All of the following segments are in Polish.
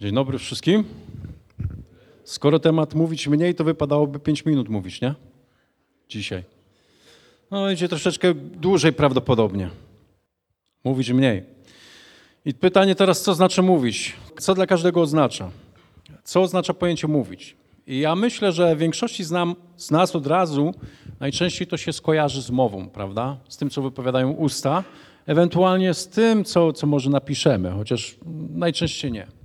Dzień dobry wszystkim. Skoro temat mówić mniej, to wypadałoby 5 minut mówić, nie? Dzisiaj. No będzie troszeczkę dłużej prawdopodobnie. Mówić mniej. I pytanie teraz, co znaczy mówić? Co dla każdego oznacza? Co oznacza pojęcie mówić? I ja myślę, że większości z, nam, z nas od razu najczęściej to się skojarzy z mową, prawda? Z tym, co wypowiadają usta, ewentualnie z tym, co, co może napiszemy, chociaż najczęściej nie.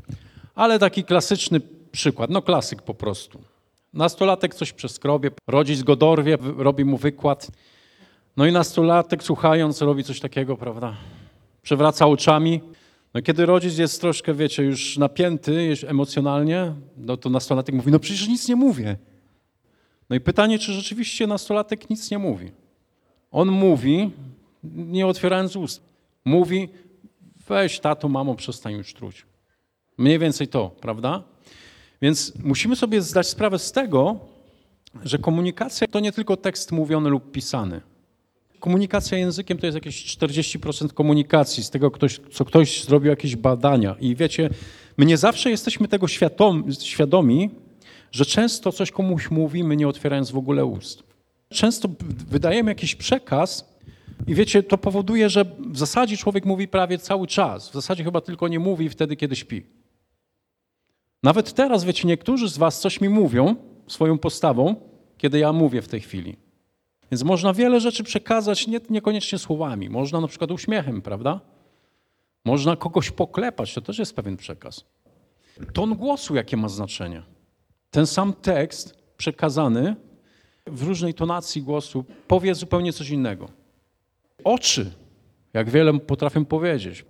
Ale taki klasyczny przykład, no klasyk po prostu. Nastolatek coś przeskrobie, rodzic go dorwie, robi mu wykład. No i nastolatek słuchając robi coś takiego, prawda? Przewraca oczami. No kiedy rodzic jest troszkę, wiecie, już napięty już emocjonalnie, no to nastolatek mówi, no przecież nic nie mówię. No i pytanie, czy rzeczywiście nastolatek nic nie mówi. On mówi, nie otwierając ust. Mówi, weź tato, mamo, przestań już truć. Mniej więcej to, prawda? Więc musimy sobie zdać sprawę z tego, że komunikacja to nie tylko tekst mówiony lub pisany. Komunikacja językiem to jest jakieś 40% komunikacji, z tego, ktoś, co ktoś zrobił jakieś badania. I wiecie, my nie zawsze jesteśmy tego świadom, świadomi, że często coś komuś mówimy, nie otwierając w ogóle ust. Często wydajemy jakiś przekaz i wiecie, to powoduje, że w zasadzie człowiek mówi prawie cały czas. W zasadzie chyba tylko nie mówi wtedy, kiedy śpi. Nawet teraz, wiecie, niektórzy z was coś mi mówią swoją postawą, kiedy ja mówię w tej chwili. Więc można wiele rzeczy przekazać nie, niekoniecznie słowami. Można na przykład uśmiechem, prawda? Można kogoś poklepać, to też jest pewien przekaz. Ton głosu, jakie ma znaczenie. Ten sam tekst przekazany w różnej tonacji głosu powie zupełnie coś innego. Oczy, jak wiele potrafią powiedzieć.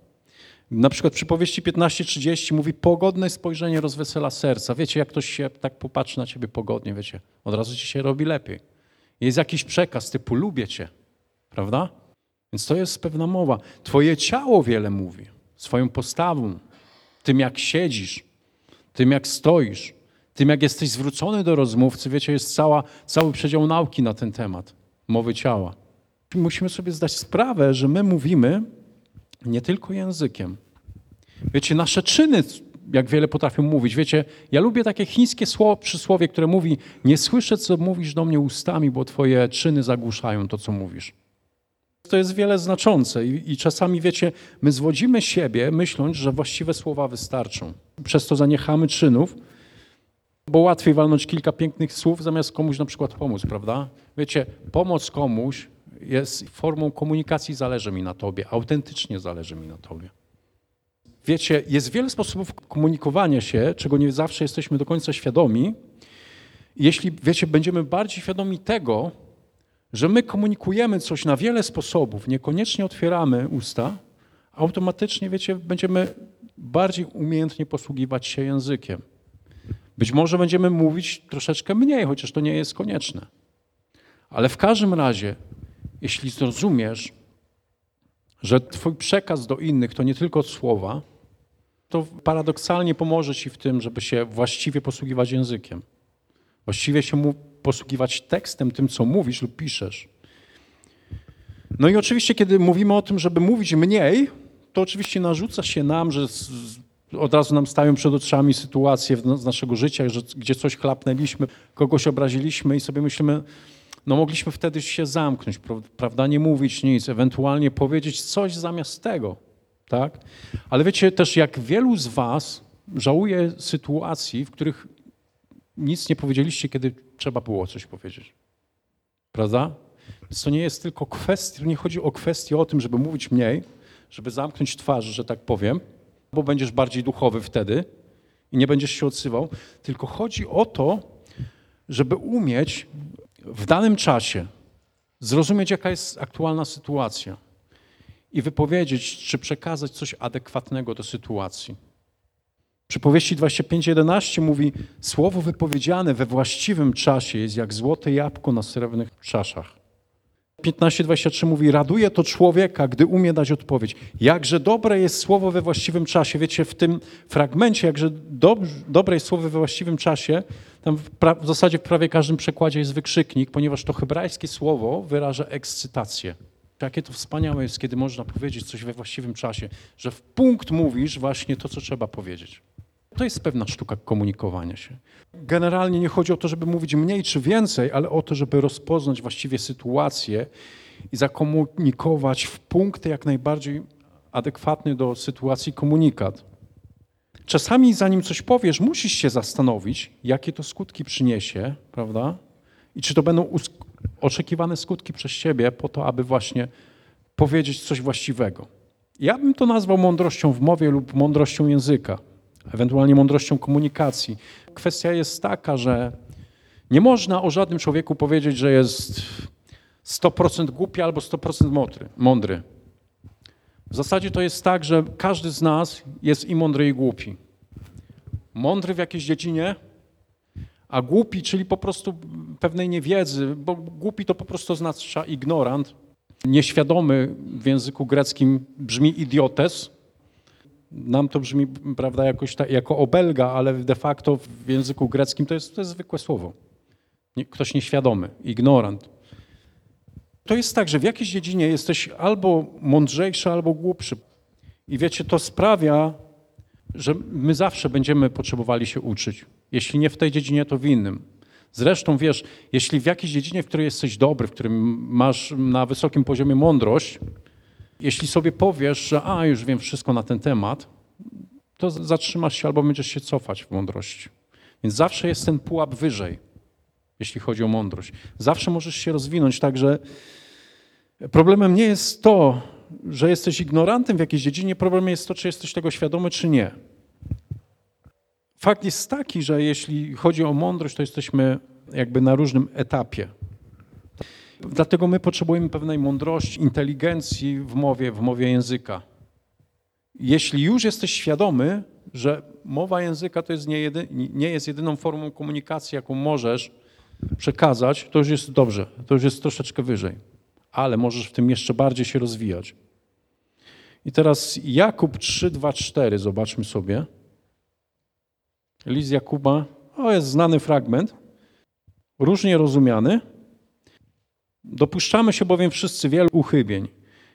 Na przykład przy powieści 15.30 mówi pogodne spojrzenie rozwesela serca. Wiecie, jak ktoś się tak popatrzy na ciebie pogodnie, wiecie, od razu ci się robi lepiej. Jest jakiś przekaz typu lubię cię, prawda? Więc to jest pewna mowa. Twoje ciało wiele mówi, swoją postawą, tym jak siedzisz, tym jak stoisz, tym jak jesteś zwrócony do rozmówcy. Wiecie, jest cała, cały przedział nauki na ten temat, mowy ciała. Musimy sobie zdać sprawę, że my mówimy nie tylko językiem. Wiecie, nasze czyny, jak wiele potrafią mówić. Wiecie, ja lubię takie chińskie słowo, przysłowie, które mówi: Nie słyszę, co mówisz do mnie ustami, bo twoje czyny zagłuszają to, co mówisz. To jest wiele znaczące i, i czasami, wiecie, my zwodzimy siebie, myśląc, że właściwe słowa wystarczą. Przez to zaniechamy czynów, bo łatwiej walnąć kilka pięknych słów, zamiast komuś na przykład pomóc, prawda? Wiecie, pomoc komuś jest formą komunikacji, zależy mi na tobie, autentycznie zależy mi na tobie. Wiecie, jest wiele sposobów komunikowania się, czego nie zawsze jesteśmy do końca świadomi. Jeśli, wiecie, będziemy bardziej świadomi tego, że my komunikujemy coś na wiele sposobów, niekoniecznie otwieramy usta, automatycznie, wiecie, będziemy bardziej umiejętnie posługiwać się językiem. Być może będziemy mówić troszeczkę mniej, chociaż to nie jest konieczne. Ale w każdym razie, jeśli zrozumiesz, że Twój przekaz do innych to nie tylko słowa, to paradoksalnie pomoże Ci w tym, żeby się właściwie posługiwać językiem. Właściwie się posługiwać tekstem, tym, co mówisz lub piszesz. No i oczywiście, kiedy mówimy o tym, żeby mówić mniej, to oczywiście narzuca się nam, że od razu nam stają przed oczami sytuacje z naszego życia, że, gdzie coś chlapnęliśmy, kogoś obraziliśmy i sobie myślimy, no mogliśmy wtedy się zamknąć, pra- prawda, nie mówić nic, ewentualnie powiedzieć coś zamiast tego, tak? Ale wiecie też, jak wielu z was żałuje sytuacji, w których nic nie powiedzieliście, kiedy trzeba było coś powiedzieć. Prawda? Więc to nie jest tylko kwestia, nie chodzi o kwestię o tym, żeby mówić mniej, żeby zamknąć twarz, że tak powiem, bo będziesz bardziej duchowy wtedy i nie będziesz się odsywał, tylko chodzi o to, żeby umieć w danym czasie zrozumieć, jaka jest aktualna sytuacja i wypowiedzieć, czy przekazać coś adekwatnego do sytuacji. Przypowieści 25.11 mówi, słowo wypowiedziane we właściwym czasie jest jak złote jabłko na srebrnych czaszach. 15.23 mówi, raduje to człowieka, gdy umie dać odpowiedź. Jakże dobre jest słowo we właściwym czasie. Wiecie, w tym fragmencie, jakże dob- dobre jest słowo we właściwym czasie, tam w, w zasadzie w prawie każdym przekładzie jest wykrzyknik, ponieważ to hebrajskie słowo wyraża ekscytację. Jakie to wspaniałe jest, kiedy można powiedzieć coś we właściwym czasie, że w punkt mówisz właśnie to, co trzeba powiedzieć. To jest pewna sztuka komunikowania się. Generalnie nie chodzi o to, żeby mówić mniej czy więcej, ale o to, żeby rozpoznać właściwie sytuację i zakomunikować w punkty jak najbardziej adekwatny do sytuacji komunikat. Czasami zanim coś powiesz, musisz się zastanowić, jakie to skutki przyniesie, prawda? I czy to będą oczekiwane skutki przez ciebie po to, aby właśnie powiedzieć coś właściwego. Ja bym to nazwał mądrością w mowie lub mądrością języka, ewentualnie mądrością komunikacji. Kwestia jest taka, że nie można o żadnym człowieku powiedzieć, że jest 100% głupi albo 100% mądry. mądry. W zasadzie to jest tak, że każdy z nas jest i mądry, i głupi. Mądry w jakiejś dziedzinie, a głupi, czyli po prostu pewnej niewiedzy, bo głupi to po prostu oznacza ignorant. Nieświadomy w języku greckim brzmi idiotes. Nam to brzmi, prawda, jakoś ta, jako obelga, ale de facto w języku greckim to jest, to jest zwykłe słowo. Ktoś nieświadomy, ignorant. To jest tak, że w jakiejś dziedzinie jesteś albo mądrzejszy, albo głupszy. I wiecie, to sprawia, że my zawsze będziemy potrzebowali się uczyć. Jeśli nie w tej dziedzinie, to w innym. Zresztą wiesz, jeśli w jakiejś dziedzinie, w której jesteś dobry, w którym masz na wysokim poziomie mądrość, jeśli sobie powiesz, że a, już wiem wszystko na ten temat, to zatrzymasz się albo będziesz się cofać w mądrości. Więc zawsze jest ten pułap wyżej, jeśli chodzi o mądrość. Zawsze możesz się rozwinąć, także problemem nie jest to, że jesteś ignorantem w jakiejś dziedzinie, problemem jest to, czy jesteś tego świadomy, czy nie. Fakt jest taki, że jeśli chodzi o mądrość, to jesteśmy jakby na różnym etapie. Dlatego my potrzebujemy pewnej mądrości, inteligencji w mowie, w mowie języka. Jeśli już jesteś świadomy, że mowa języka to jest nie, jedy, nie jest jedyną formą komunikacji, jaką możesz przekazać, to już jest dobrze, to już jest troszeczkę wyżej. Ale możesz w tym jeszcze bardziej się rozwijać. I teraz Jakub 3, 2, 4, zobaczmy sobie. List Jakuba, o jest znany fragment, różnie rozumiany. Dopuszczamy się bowiem wszyscy wielu uchybień.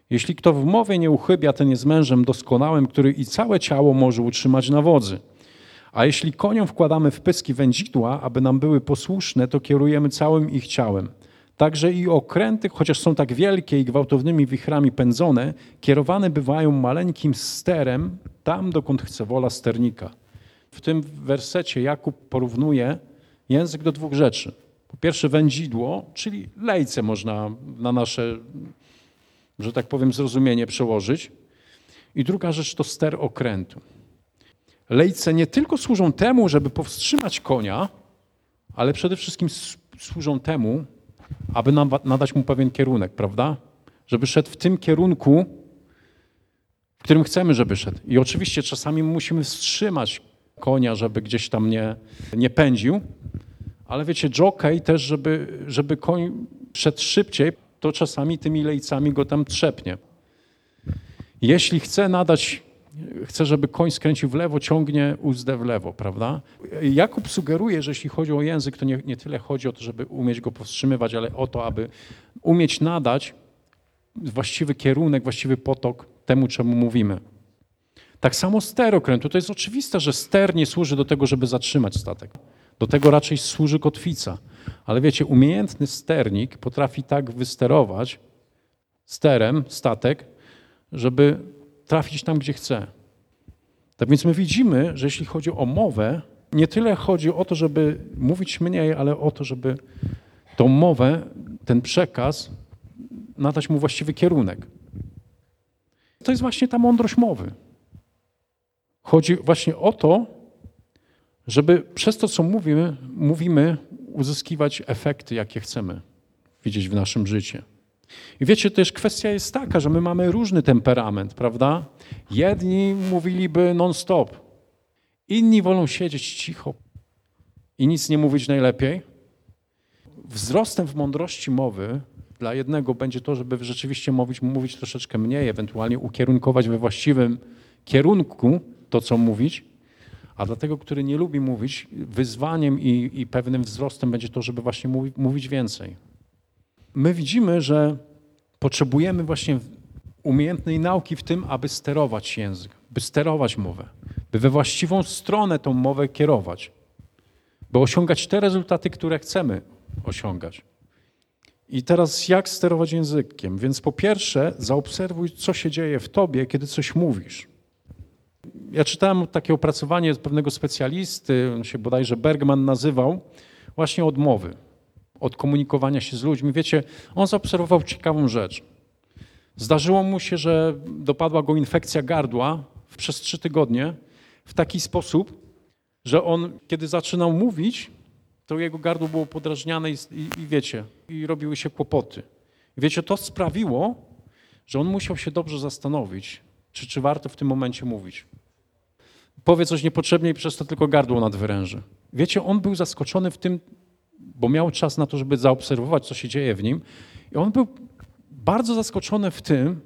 Jeśli kto w mowie nie uchybia, ten jest mężem doskonałym, który i całe ciało może utrzymać na wodzy. A jeśli koniom wkładamy w pyski wędzidła, aby nam były posłuszne, to kierujemy całym ich ciałem. Także i okręty, chociaż są tak wielkie i gwałtownymi wichrami pędzone, kierowane bywają maleńkim sterem tam, dokąd chce wola sternika. W tym wersecie Jakub porównuje język do dwóch rzeczy. Po pierwsze wędzidło, czyli lejce można na nasze, że tak powiem, zrozumienie przełożyć. I druga rzecz to ster okrętu. Lejce nie tylko służą temu, żeby powstrzymać konia, ale przede wszystkim służą temu, aby nadać mu pewien kierunek, prawda? Żeby szedł w tym kierunku, w którym chcemy, żeby szedł. I oczywiście czasami musimy wstrzymać konia, żeby gdzieś tam nie, nie pędził. Ale wiecie, jockey też, żeby, żeby koń szedł szybciej, to czasami tymi lejcami go tam trzepnie. Jeśli chce nadać, chce, żeby koń skręcił w lewo, ciągnie uzdę w lewo, prawda? Jakub sugeruje, że jeśli chodzi o język, to nie, nie tyle chodzi o to, żeby umieć go powstrzymywać, ale o to, aby umieć nadać właściwy kierunek, właściwy potok temu, czemu mówimy. Tak samo ster okrętu. To jest oczywiste, że ster nie służy do tego, żeby zatrzymać statek. Do tego raczej służy kotwica. Ale wiecie, umiejętny sternik potrafi tak wysterować sterem statek, żeby trafić tam, gdzie chce. Tak więc my widzimy, że jeśli chodzi o mowę, nie tyle chodzi o to, żeby mówić mniej, ale o to, żeby tą mowę, ten przekaz nadać mu właściwy kierunek. To jest właśnie ta mądrość mowy. Chodzi właśnie o to, żeby przez to, co mówimy, mówimy uzyskiwać efekty, jakie chcemy widzieć w naszym życiu. I wiecie, też kwestia jest taka, że my mamy różny temperament, prawda? Jedni mówiliby non-stop, inni wolą siedzieć cicho i nic nie mówić najlepiej. Wzrostem w mądrości mowy dla jednego będzie to, żeby rzeczywiście mówić, mówić troszeczkę mniej, ewentualnie ukierunkować we właściwym kierunku to, co mówić, a dla tego, który nie lubi mówić, wyzwaniem i, i pewnym wzrostem będzie to, żeby właśnie mówi, mówić więcej. My widzimy, że potrzebujemy właśnie umiejętnej nauki w tym, aby sterować język. by sterować mowę, by we właściwą stronę tą mowę kierować, by osiągać te rezultaty, które chcemy osiągać. I teraz jak sterować językiem? Więc po pierwsze, zaobserwuj, co się dzieje w tobie, kiedy coś mówisz. Ja czytałem takie opracowanie pewnego specjalisty, on się bodajże Bergman nazywał, właśnie od mowy, od komunikowania się z ludźmi. Wiecie, on zaobserwował ciekawą rzecz. Zdarzyło mu się, że dopadła go infekcja gardła przez trzy tygodnie w taki sposób, że on, kiedy zaczynał mówić, to jego gardło było podrażniane i, i, i wiecie, i robiły się kłopoty. Wiecie, to sprawiło, że on musiał się dobrze zastanowić, czy, czy warto w tym momencie mówić. Powie coś niepotrzebnie i przez to tylko gardło nadwyręży. Wiecie, on był zaskoczony w tym, bo miał czas na to, żeby zaobserwować, co się dzieje w nim. I on był bardzo zaskoczony w tym,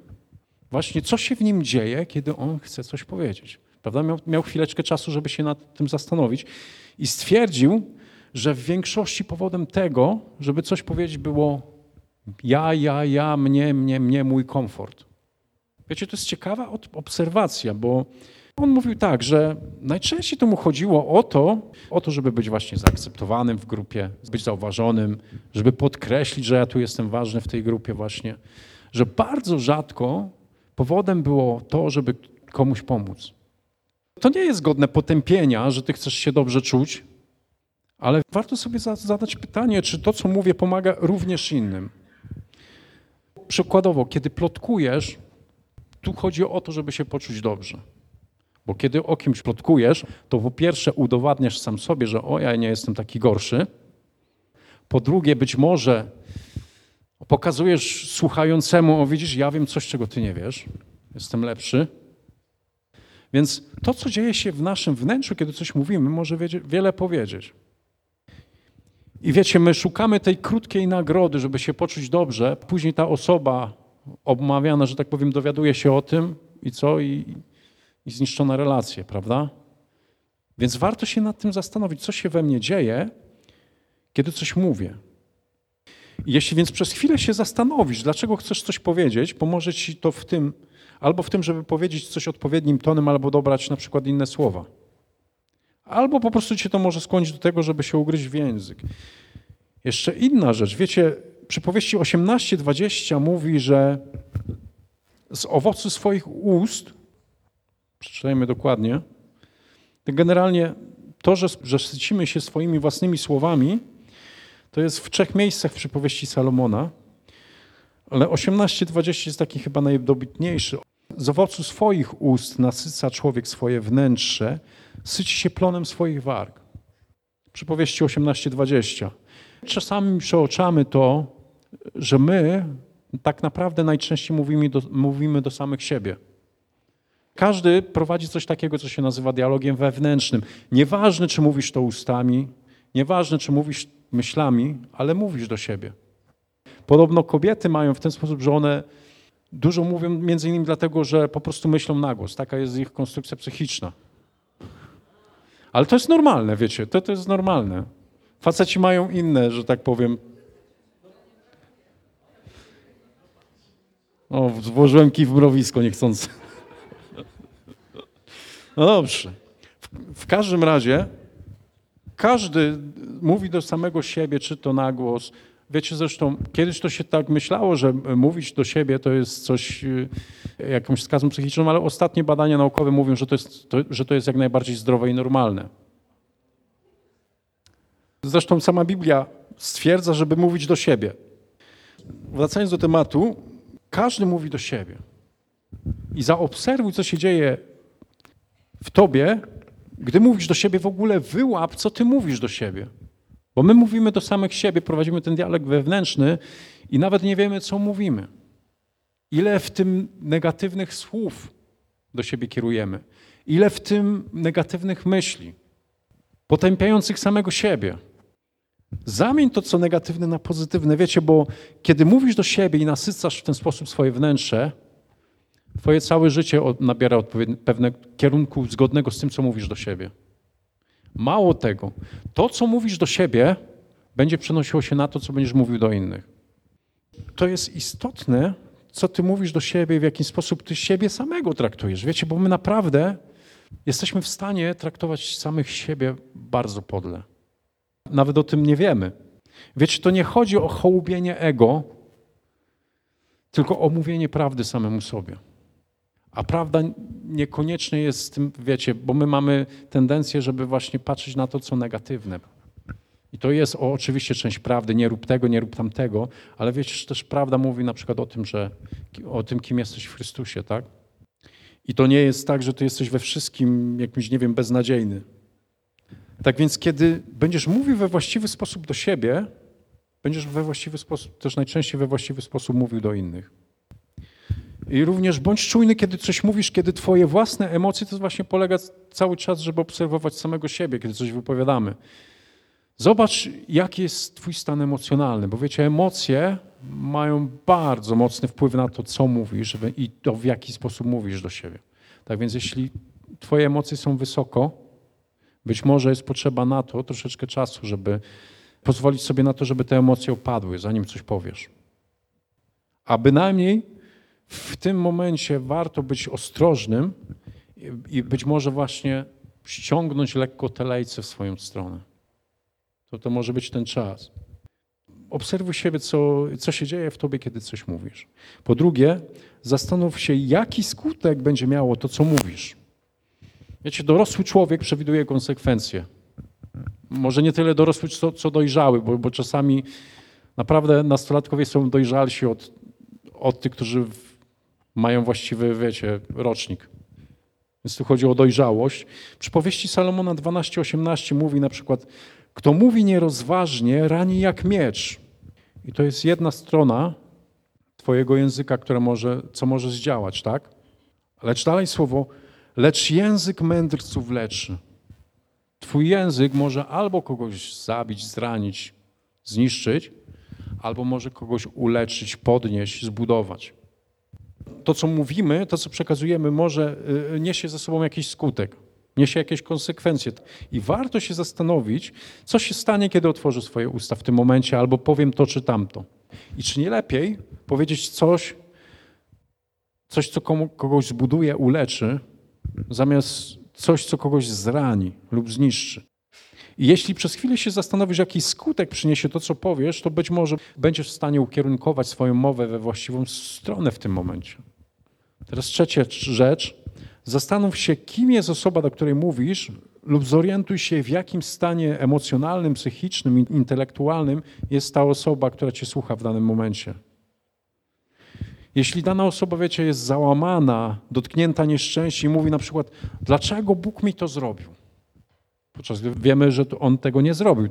właśnie co się w nim dzieje, kiedy on chce coś powiedzieć. Prawda? Miał, miał chwileczkę czasu, żeby się nad tym zastanowić i stwierdził, że w większości powodem tego, żeby coś powiedzieć, było ja, ja, ja, mnie, mnie, mnie, mój komfort. Wiecie, to jest ciekawa obserwacja, bo on mówił tak, że najczęściej to mu chodziło o to, o to, żeby być właśnie zaakceptowanym w grupie, być zauważonym, żeby podkreślić, że ja tu jestem ważny w tej grupie właśnie, że bardzo rzadko powodem było to, żeby komuś pomóc. To nie jest godne potępienia, że ty chcesz się dobrze czuć, ale warto sobie zadać pytanie, czy to, co mówię, pomaga również innym. Przykładowo, kiedy plotkujesz, tu chodzi o to, żeby się poczuć dobrze. Bo kiedy o kimś plotkujesz, to po pierwsze udowadniasz sam sobie, że o, ja nie jestem taki gorszy. Po drugie, być może pokazujesz słuchającemu, o widzisz, ja wiem coś, czego ty nie wiesz, jestem lepszy. Więc to, co dzieje się w naszym wnętrzu, kiedy coś mówimy, może wiele powiedzieć. I wiecie, my szukamy tej krótkiej nagrody, żeby się poczuć dobrze. Później ta osoba obmawiana, że tak powiem, dowiaduje się o tym i co? I, i zniszczone relacje, prawda? Więc warto się nad tym zastanowić, co się we mnie dzieje, kiedy coś mówię. Jeśli więc przez chwilę się zastanowisz, dlaczego chcesz coś powiedzieć, pomoże ci to w tym, albo w tym, żeby powiedzieć coś odpowiednim tonem, albo dobrać na przykład inne słowa. Albo po prostu cię to może skłonić do tego, żeby się ugryźć w język. Jeszcze inna rzecz. Wiecie, przypowieści 18-20 mówi, że z owocu swoich ust, przeczytajmy dokładnie, generalnie to, że, że sycimy się swoimi własnymi słowami, to jest w trzech miejscach w przypowieści Salomona, ale 18-20 jest taki chyba najdobitniejszy. Z owocu swoich ust nasyca człowiek swoje wnętrze, syci się plonem swoich warg. Przypowieści 18-20. Czasami przeoczamy to, że my tak naprawdę najczęściej mówimy do, mówimy do samych siebie. Każdy prowadzi coś takiego, co się nazywa dialogiem wewnętrznym. Nieważne, czy mówisz to ustami, nieważne, czy mówisz myślami, ale mówisz do siebie. Podobno kobiety mają w ten sposób, że one dużo mówią między innymi dlatego, że po prostu myślą na głos. Taka jest ich konstrukcja psychiczna. Ale to jest normalne, wiecie, to, to jest normalne. Faceci mają inne, że tak powiem. O, włożyłem kij w mrowisko niechcący. No dobrze. W, w każdym razie każdy mówi do samego siebie, czy to na głos. Wiecie zresztą, kiedyś to się tak myślało, że mówić do siebie to jest coś, y, jakąś skazą psychiczną, ale ostatnie badania naukowe mówią, że to jest, to, że to jest jak najbardziej zdrowe i normalne. Zresztą sama Biblia stwierdza, żeby mówić do siebie. Wracając do tematu, każdy mówi do siebie. I zaobserwuj, co się dzieje w tobie, gdy mówisz do siebie, w ogóle wyłap, co ty mówisz do siebie. Bo my mówimy do samych siebie, prowadzimy ten dialog wewnętrzny i nawet nie wiemy, co mówimy. Ile w tym negatywnych słów do siebie kierujemy, ile w tym negatywnych myśli, potępiających samego siebie. Zamień to, co negatywne, na pozytywne. Wiecie, bo kiedy mówisz do siebie i nasycasz w ten sposób swoje wnętrze, twoje całe życie nabiera pewnego kierunku zgodnego z tym, co mówisz do siebie. Mało tego, to, co mówisz do siebie, będzie przenosiło się na to, co będziesz mówił do innych. To jest istotne, co ty mówisz do siebie, w jaki sposób ty siebie samego traktujesz. Wiecie, bo my naprawdę jesteśmy w stanie traktować samych siebie bardzo podle. Nawet o tym nie wiemy. Wiecie, to nie chodzi o hołubienie ego, tylko o mówienie prawdy samemu sobie. A prawda niekoniecznie jest z tym, wiecie, bo my mamy tendencję, żeby właśnie patrzeć na to, co negatywne. I to jest o, oczywiście część prawdy, nie rób tego, nie rób tamtego, ale wiecie, że też prawda mówi na przykład o tym, że o tym, kim jesteś w Chrystusie, tak? I to nie jest tak, że ty jesteś we wszystkim jakimś, nie wiem, beznadziejny. Tak więc, kiedy będziesz mówił we właściwy sposób do siebie, będziesz we właściwy sposób, też najczęściej we właściwy sposób mówił do innych. I również bądź czujny, kiedy coś mówisz, kiedy twoje własne emocje, to właśnie polega cały czas, żeby obserwować samego siebie, kiedy coś wypowiadamy. Zobacz, jaki jest twój stan emocjonalny, bo wiecie, emocje mają bardzo mocny wpływ na to, co mówisz i to, w jaki sposób mówisz do siebie. Tak więc jeśli twoje emocje są wysoko, być może jest potrzeba na to troszeczkę czasu, żeby pozwolić sobie na to, żeby te emocje opadły, zanim coś powiesz. A bynajmniej w tym momencie warto być ostrożnym i być może właśnie ściągnąć lekko te lejce w swoją stronę. To to może być ten czas. Obserwuj siebie, co, co się dzieje w tobie, kiedy coś mówisz. Po drugie, zastanów się, jaki skutek będzie miało to, co mówisz. Wiecie, dorosły człowiek przewiduje konsekwencje. Może nie tyle dorosły, co, co dojrzały, bo, bo czasami naprawdę nastolatkowie są dojrzalsi od, od tych, którzy mają właściwy, wiecie, rocznik. Więc tu chodzi o dojrzałość. Przy powieści Salomona 12:18 mówi na przykład, kto mówi nierozważnie, rani jak miecz. I to jest jedna strona twojego języka, która może, co może zdziałać, tak? Lecz dalej słowo, lecz język mędrców leczy. Twój język może albo kogoś zabić, zranić, zniszczyć, albo może kogoś uleczyć, podnieść, zbudować. To, co mówimy, to, co przekazujemy, może y, niesie ze sobą jakiś skutek, niesie jakieś konsekwencje. I warto się zastanowić, co się stanie, kiedy otworzę swoje usta w tym momencie, albo powiem to czy tamto. I czy nie lepiej powiedzieć coś, coś, co komu, kogoś zbuduje, uleczy, zamiast coś, co kogoś zrani lub zniszczy. Jeśli przez chwilę się zastanowisz, jaki skutek przyniesie to, co powiesz, to być może będziesz w stanie ukierunkować swoją mowę we właściwą stronę w tym momencie. Teraz trzecia rzecz. Zastanów się, kim jest osoba, do której mówisz, lub zorientuj się, w jakim stanie emocjonalnym, psychicznym, intelektualnym jest ta osoba, która cię słucha w danym momencie. Jeśli dana osoba, wiecie, jest załamana, dotknięta nieszczęściem i mówi na przykład, dlaczego Bóg mi to zrobił? Podczas gdy wiemy, że on tego nie zrobił.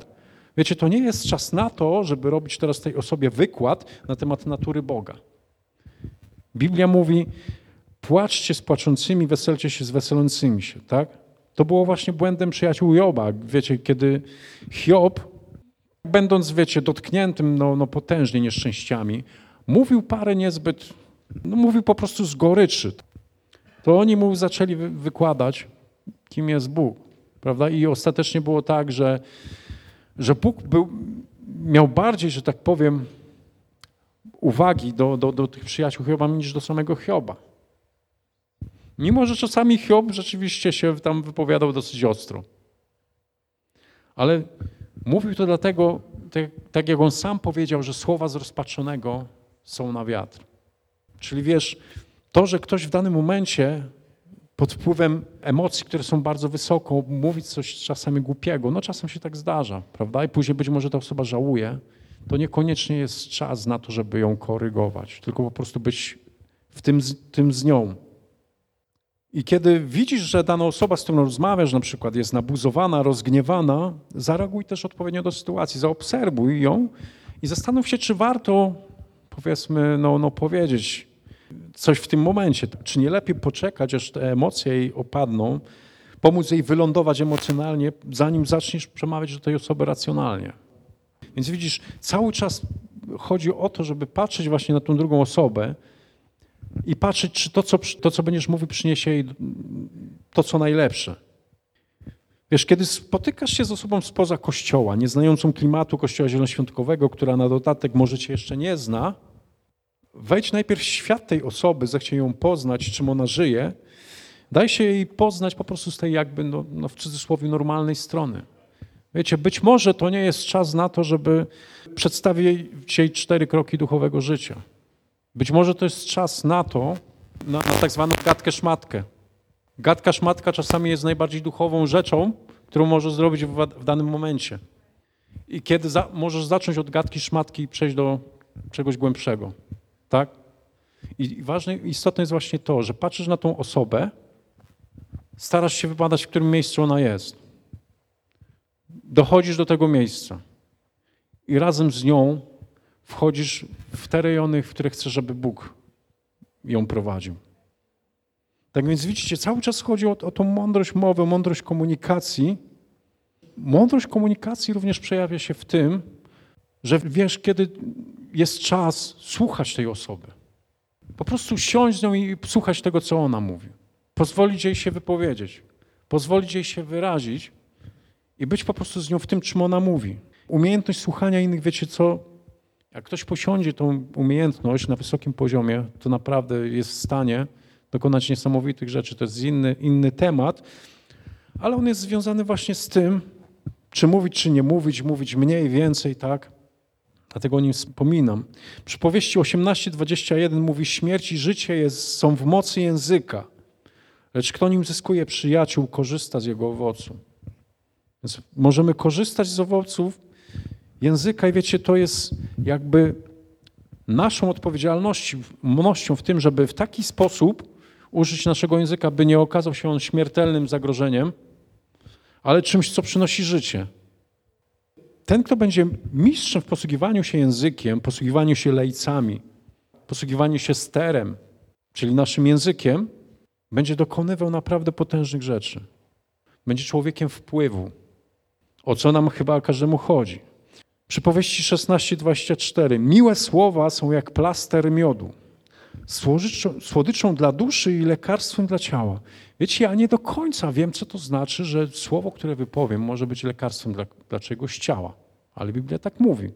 Wiecie, to nie jest czas na to, żeby robić teraz tej osobie wykład na temat natury Boga. Biblia mówi, płaczcie z płaczącymi, weselcie się z weselącymi się, tak? To było właśnie błędem przyjaciół Joba. Wiecie, kiedy Hiob, będąc, wiecie, dotkniętym no, no potężnie nieszczęściami, mówił parę niezbyt, no mówił po prostu z goryczy. To oni mu zaczęli wykładać, kim jest Bóg. Prawda? I ostatecznie było tak, że, że Bóg był, miał bardziej, że tak powiem, uwagi do, do, do tych przyjaciół Hioba niż do samego Hioba. Mimo, że czasami Hiob rzeczywiście się tam wypowiadał dosyć ostro. Ale mówił to dlatego, tak, tak jak on sam powiedział, że słowa zrozpaczonego są na wiatr. Czyli wiesz, to, że ktoś w danym momencie pod wpływem emocji, które są bardzo wysoko, mówi coś czasami głupiego, no czasem się tak zdarza, prawda? I później być może ta osoba żałuje, to niekoniecznie jest czas na to, żeby ją korygować, tylko po prostu być w tym, tym z nią. I kiedy widzisz, że dana osoba, z którą rozmawiasz, na przykład jest nabuzowana, rozgniewana, zareaguj też odpowiednio do sytuacji, zaobserwuj ją i zastanów się, czy warto powiedzmy, no, no powiedzieć coś w tym momencie. Czy nie lepiej poczekać, aż te emocje jej opadną, pomóc jej wylądować emocjonalnie, zanim zaczniesz przemawiać do tej osoby racjonalnie. Więc widzisz, cały czas chodzi o to, żeby patrzeć właśnie na tą drugą osobę i patrzeć, czy to, co, to, co będziesz mówił, przyniesie jej to, co najlepsze. Wiesz, kiedy spotykasz się z osobą spoza kościoła, nieznającą klimatu kościoła zielonoświątkowego, która na dodatek może cię jeszcze nie zna, Wejdź najpierw w świat tej osoby, zechciej ją poznać, czym ona żyje. Daj się jej poznać po prostu z tej jakby, no, no w cudzysłowie, normalnej strony. Wiecie, być może to nie jest czas na to, żeby przedstawić jej cztery kroki duchowego życia. Być może to jest czas na to, na, na tak zwaną gadkę szmatkę. Gadka szmatka czasami jest najbardziej duchową rzeczą, którą możesz zrobić w, w danym momencie. I kiedy za, możesz zacząć od gadki szmatki i przejść do czegoś głębszego. Tak? I ważne, istotne jest właśnie to, że patrzysz na tą osobę, starasz się wypadać, w którym miejscu ona jest. Dochodzisz do tego miejsca i razem z nią wchodzisz w te rejony, w które chcesz, żeby Bóg ją prowadził. Tak więc widzicie, cały czas chodzi o, o tą mądrość mowy, mądrość komunikacji. Mądrość komunikacji również przejawia się w tym, że wiesz, kiedy jest czas słuchać tej osoby. Po prostu siąść z nią i słuchać tego, co ona mówi. Pozwolić jej się wypowiedzieć. Pozwolić jej się wyrazić i być po prostu z nią w tym, czym ona mówi. Umiejętność słuchania innych, wiecie co? Jak ktoś posiądzie tą umiejętność na wysokim poziomie, to naprawdę jest w stanie dokonać niesamowitych rzeczy. To jest inny, inny temat, ale on jest związany właśnie z tym, czy mówić, czy nie mówić, mówić mniej, więcej, tak? Dlatego o nim wspominam. Przy powieści 18:21 mówi: Śmierć i życie jest, są w mocy języka, lecz kto nim zyskuje przyjaciół, korzysta z jego owocu. Więc możemy korzystać z owoców języka i wiecie, to jest jakby naszą odpowiedzialnością w tym, żeby w taki sposób użyć naszego języka, by nie okazał się on śmiertelnym zagrożeniem, ale czymś, co przynosi życie. Ten, kto będzie mistrzem w posługiwaniu się językiem, posługiwaniu się lejcami, posługiwaniu się sterem, czyli naszym językiem, będzie dokonywał naprawdę potężnych rzeczy. Będzie człowiekiem wpływu. O co nam chyba każdemu chodzi. Przypowieści 16:24. Miłe słowa są jak plaster miodu słodyczą, słodyczą dla duszy i lekarstwem dla ciała. Wiecie, ja nie do końca wiem, co to znaczy, że słowo, które wypowiem, może być lekarstwem dla, dla czegoś ciała, ale Biblia tak mówi.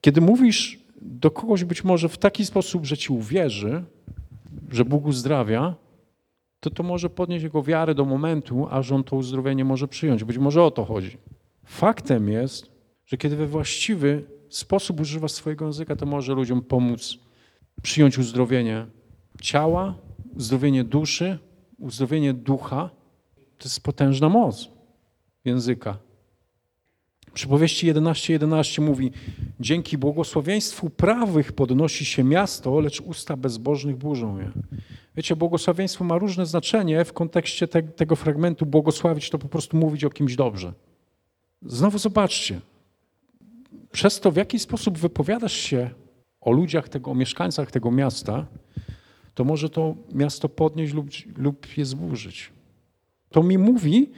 Kiedy mówisz do kogoś być może w taki sposób, że ci uwierzy, że Bóg uzdrawia, to to może podnieść jego wiarę do momentu, aż on to uzdrowienie może przyjąć. Być może o to chodzi. Faktem jest, że kiedy we właściwy sposób używasz swojego języka, to może ludziom pomóc przyjąć uzdrowienie ciała, uzdrowienie duszy, uzdrowienie ducha. To jest potężna moc języka. Przypowieści 11:11 11 mówi: Dzięki błogosławieństwu prawych podnosi się miasto, lecz usta bezbożnych burzą je. Wiecie, błogosławieństwo ma różne znaczenie w kontekście te, tego fragmentu. Błogosławić to po prostu mówić o kimś dobrze. Znowu zobaczcie, przez to, w jaki sposób wypowiadasz się o ludziach tego, o mieszkańcach tego miasta, to może to miasto podnieść lub, lub je zburzyć. To mi mówi,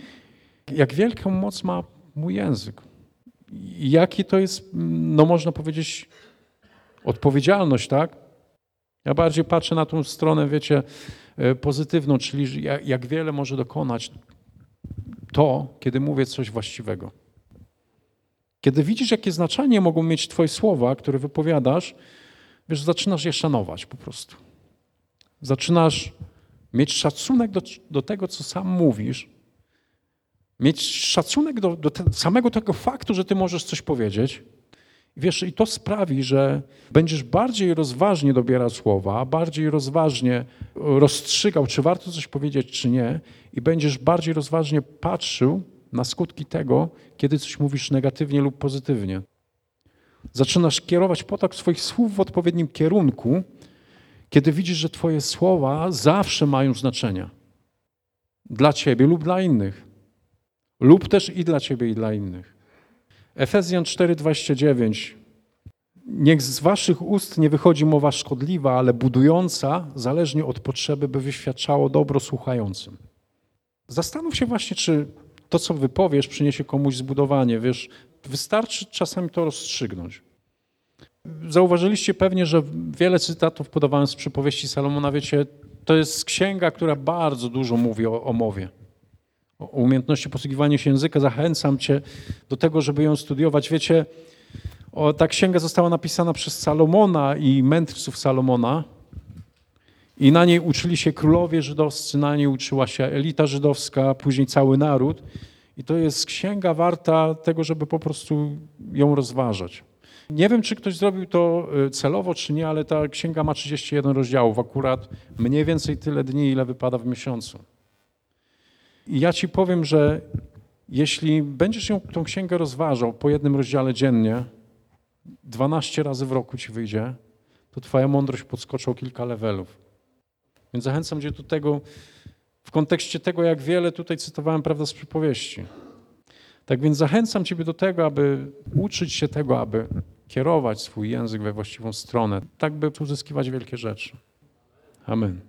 jak wielką moc ma mój język. Jaki to jest, no można powiedzieć, odpowiedzialność, tak? Ja bardziej patrzę na tą stronę, wiecie, e, pozytywną, czyli jak wiele może dokonać to, kiedy mówię coś właściwego. Kiedy widzisz, jakie znaczenie mogą mieć Twoje słowa, które wypowiadasz, wiesz, zaczynasz je szanować po prostu. Zaczynasz mieć szacunek do, do tego, co sam mówisz, mieć szacunek do, do te, samego tego faktu, że Ty możesz coś powiedzieć. Wiesz, i to sprawi, że będziesz bardziej rozważnie dobierał słowa, bardziej rozważnie rozstrzygał, czy warto coś powiedzieć, czy nie, i będziesz bardziej rozważnie patrzył na skutki tego, kiedy coś mówisz negatywnie lub pozytywnie. Zaczynasz kierować potok swoich słów w odpowiednim kierunku, kiedy widzisz, że Twoje słowa zawsze mają znaczenie. Dla Ciebie lub dla innych. Lub też i dla Ciebie i dla innych. Efezjan 4:29. Niech z Waszych ust nie wychodzi mowa szkodliwa, ale budująca, zależnie od potrzeby, by wyświadczało dobro słuchającym. Zastanów się właśnie, czy to, co wypowiesz, przyniesie komuś zbudowanie. Wiesz, wystarczy czasami to rozstrzygnąć. Zauważyliście pewnie, że wiele cytatów podawałem z przypowieści Salomona, wiecie, to jest księga, która bardzo dużo mówi o, o mowie, o umiejętności posługiwania się języka. Zachęcam cię do tego, żeby ją studiować. Wiecie, O, ta księga została napisana przez Salomona i mędrców Salomona. I na niej uczyli się królowie żydowscy, na niej uczyła się elita żydowska, później cały naród. I to jest księga warta tego, żeby po prostu ją rozważać. Nie wiem, czy ktoś zrobił to y, celowo, czy nie, ale ta księga ma 31 rozdziałów, akurat mniej więcej tyle dni, ile wypada w miesiącu. I ja ci powiem, że jeśli będziesz ją, tą księgę rozważał po jednym rozdziale dziennie, 12 razy w roku ci wyjdzie, to twoja mądrość podskoczy o kilka levelów. Więc zachęcam cię do tego w kontekście tego, jak wiele tutaj cytowałem, prawda, z przypowieści. Tak więc zachęcam ciebie do tego, aby uczyć się tego, aby kierować swój język we właściwą stronę, tak by uzyskiwać wielkie rzeczy. Amen.